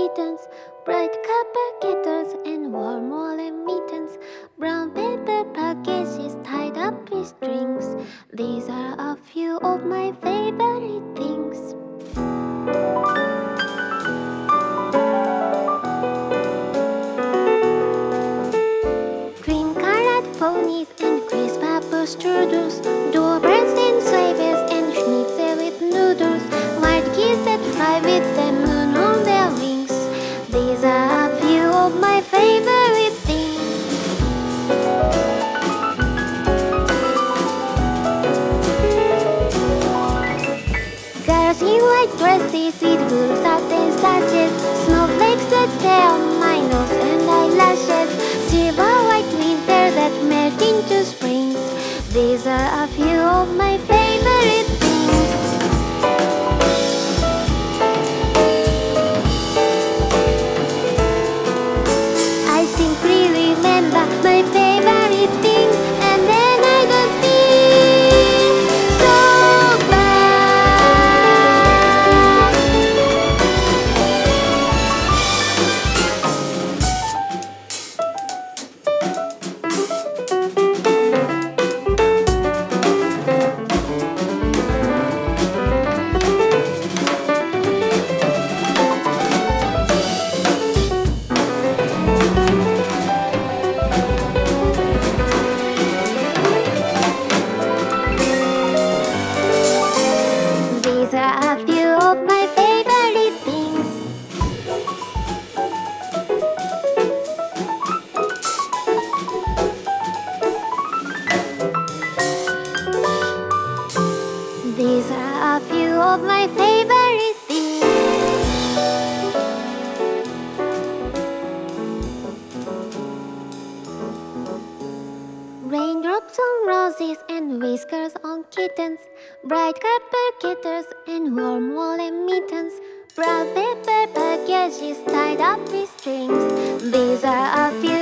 kittens, bright copper kettles, and warm woolen mittens, brown paper packages tied up with strings. These are a few of my favorite things. Cream colored ponies and crisp apple strudels, doorbirds and swaybears and schnitzel with noodles, white geese that fly with Dresses with blue satin sashes, snowflakes that stay on my nose and eyelashes, silver white winter that melt into springs. These are a few of my favorite These are a few of my favorite things. Raindrops on roses and whiskers on kittens, bright copper kettles and warm woolen mittens, brown paper packages tied up with strings. These are a few